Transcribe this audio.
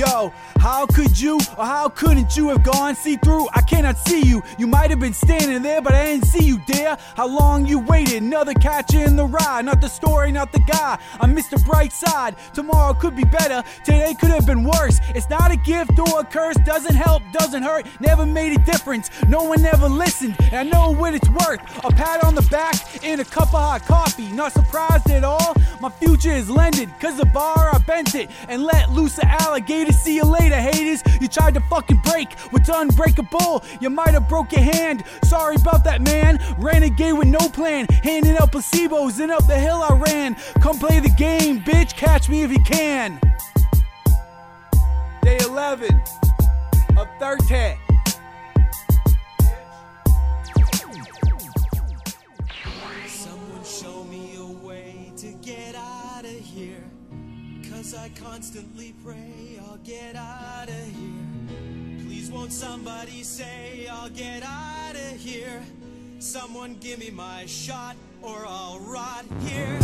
Yo, how could you or how couldn't you have gone see through? I cannot see you. You might have been standing there, but I didn't see you, dear. How long you waited? Another catch in the ride. Not the story, not the guy. I'm Mr. Brightside. Tomorrow could be better. Today could have been worse. It's not a gift or a curse. Doesn't help, doesn't hurt. Never made a difference. No one ever listened. And I know what it's worth. A pat on the back and a cup of hot coffee. Not surprised at all. My future is lended. Cause the bar I bent it and let loose the alligator. See you later, haters. You tried to fucking break what's unbreakable. You might have broke your hand. Sorry about that, man. Renegade with no plan. Handing out placebos and up the hill I ran. Come play the game, bitch. Catch me if you can. Day 11 of 13. Cause I constantly pray I'll get out of here. Please won't somebody say I'll get out of here? Someone give me my shot or I'll rot here.